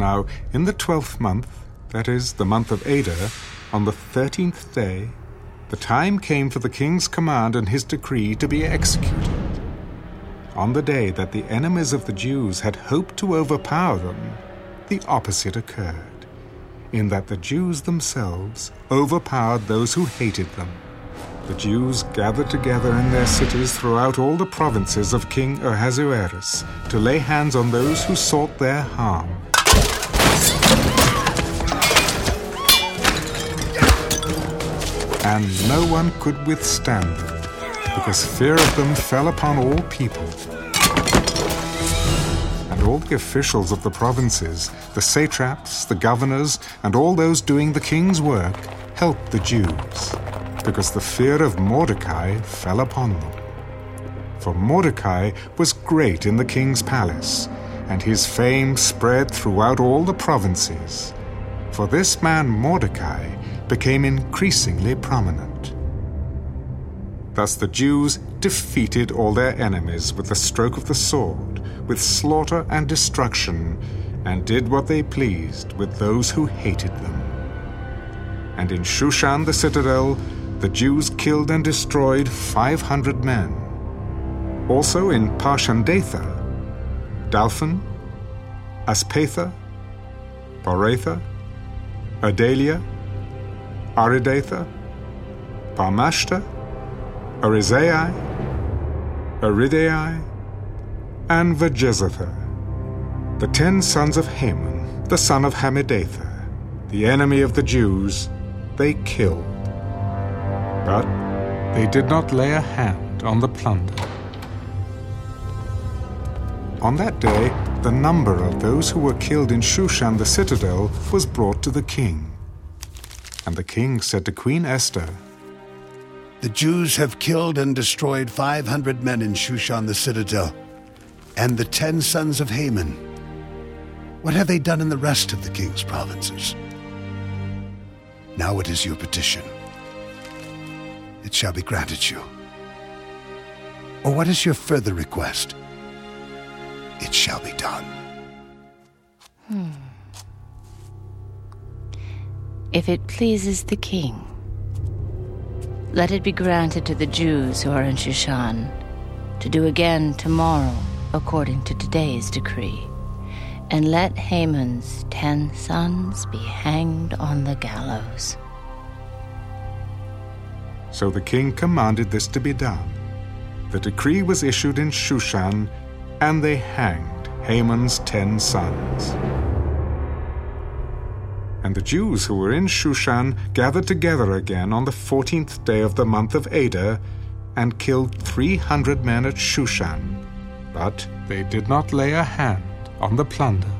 Now, in the twelfth month, that is, the month of Adar, on the thirteenth day, the time came for the king's command and his decree to be executed. On the day that the enemies of the Jews had hoped to overpower them, the opposite occurred, in that the Jews themselves overpowered those who hated them. The Jews gathered together in their cities throughout all the provinces of King Ahasuerus to lay hands on those who sought their harm. And no one could withstand them, because fear of them fell upon all people. And all the officials of the provinces, the satraps, the governors, and all those doing the king's work helped the Jews, because the fear of Mordecai fell upon them. For Mordecai was great in the king's palace, and his fame spread throughout all the provinces. For this man Mordecai became increasingly prominent. Thus the Jews defeated all their enemies with the stroke of the sword, with slaughter and destruction, and did what they pleased with those who hated them. And in Shushan the citadel, the Jews killed and destroyed 500 men. Also in Parshandatha, Dalphon, Aspatha, Poratha, Adalia, Aridatha, Parmashta, Arisai, Aridai, and Vajezatha, the ten sons of Haman, the son of Hammedatha, the enemy of the Jews, they killed. But they did not lay a hand on the plunder. On that day, the number of those who were killed in Shushan the citadel was brought to the king. And the king said to Queen Esther, The Jews have killed and destroyed 500 men in Shushan the citadel, and the ten sons of Haman. What have they done in the rest of the king's provinces? Now it is your petition. It shall be granted you. Or what is your further request? It shall be done. Hmm. If it pleases the king, let it be granted to the Jews who are in Shushan to do again tomorrow according to today's decree, and let Haman's ten sons be hanged on the gallows. So the king commanded this to be done. The decree was issued in Shushan, and they hanged Haman's ten sons. And the Jews who were in Shushan gathered together again on the fourteenth day of the month of Adar, and killed three hundred men at Shushan. But they did not lay a hand on the plunder.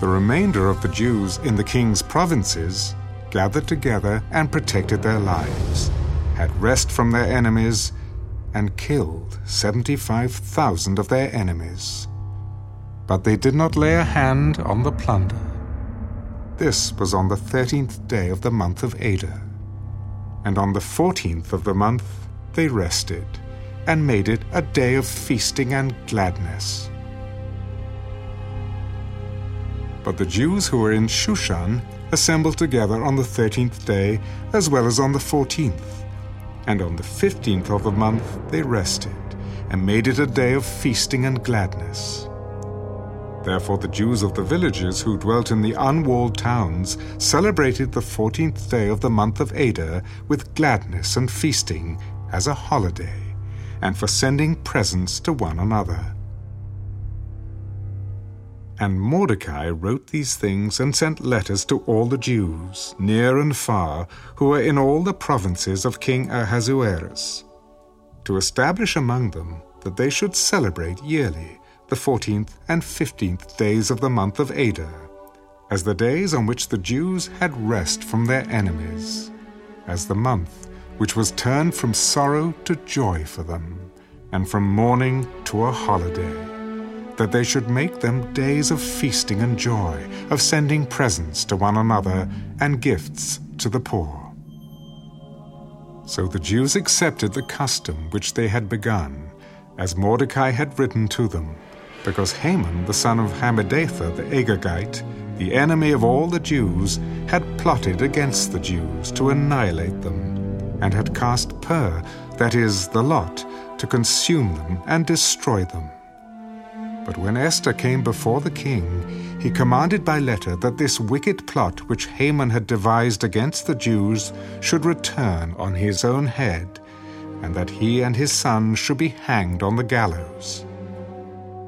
The remainder of the Jews in the king's provinces gathered together and protected their lives, had rest from their enemies, and killed 75,000 of their enemies. But they did not lay a hand on the plunder. This was on the thirteenth day of the month of Adar. And on the fourteenth of the month they rested, and made it a day of feasting and gladness. But the Jews who were in Shushan assembled together on the thirteenth day, as well as on the fourteenth. And on the fifteenth of the month they rested, and made it a day of feasting and gladness. Therefore the Jews of the villages who dwelt in the unwalled towns celebrated the fourteenth day of the month of Adar with gladness and feasting as a holiday, and for sending presents to one another. And Mordecai wrote these things and sent letters to all the Jews, near and far, who were in all the provinces of King Ahasuerus, to establish among them that they should celebrate yearly the fourteenth and fifteenth days of the month of Adar, as the days on which the Jews had rest from their enemies, as the month which was turned from sorrow to joy for them, and from mourning to a holiday that they should make them days of feasting and joy, of sending presents to one another and gifts to the poor. So the Jews accepted the custom which they had begun, as Mordecai had written to them, because Haman, the son of Hammedatha the Agagite, the enemy of all the Jews, had plotted against the Jews to annihilate them, and had cast Pur, that is, the lot, to consume them and destroy them. But when Esther came before the king, he commanded by letter that this wicked plot which Haman had devised against the Jews should return on his own head, and that he and his son should be hanged on the gallows.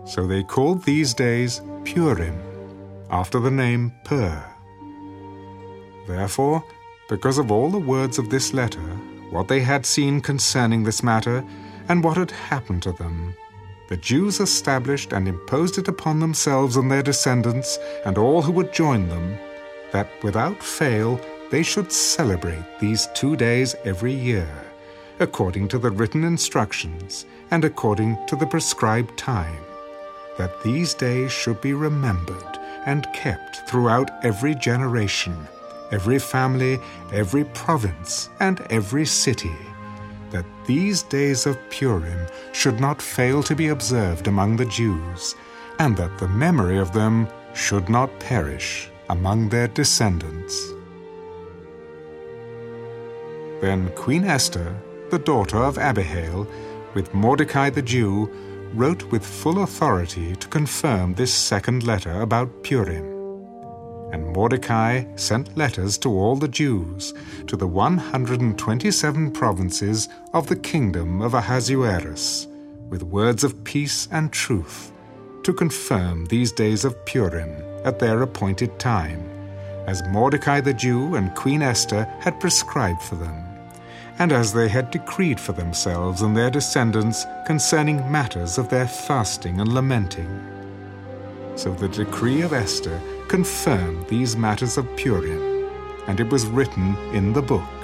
So they called these days Purim, after the name Pur. Therefore, because of all the words of this letter, what they had seen concerning this matter, and what had happened to them, the Jews established and imposed it upon themselves and their descendants, and all who would join them, that without fail they should celebrate these two days every year, according to the written instructions and according to the prescribed time, that these days should be remembered and kept throughout every generation, every family, every province, and every city that these days of Purim should not fail to be observed among the Jews, and that the memory of them should not perish among their descendants. Then Queen Esther, the daughter of Abihail, with Mordecai the Jew, wrote with full authority to confirm this second letter about Purim. And Mordecai sent letters to all the Jews, to the 127 provinces of the kingdom of Ahasuerus, with words of peace and truth, to confirm these days of Purim at their appointed time, as Mordecai the Jew and Queen Esther had prescribed for them, and as they had decreed for themselves and their descendants concerning matters of their fasting and lamenting. So the decree of Esther confirmed these matters of Purim, and it was written in the book.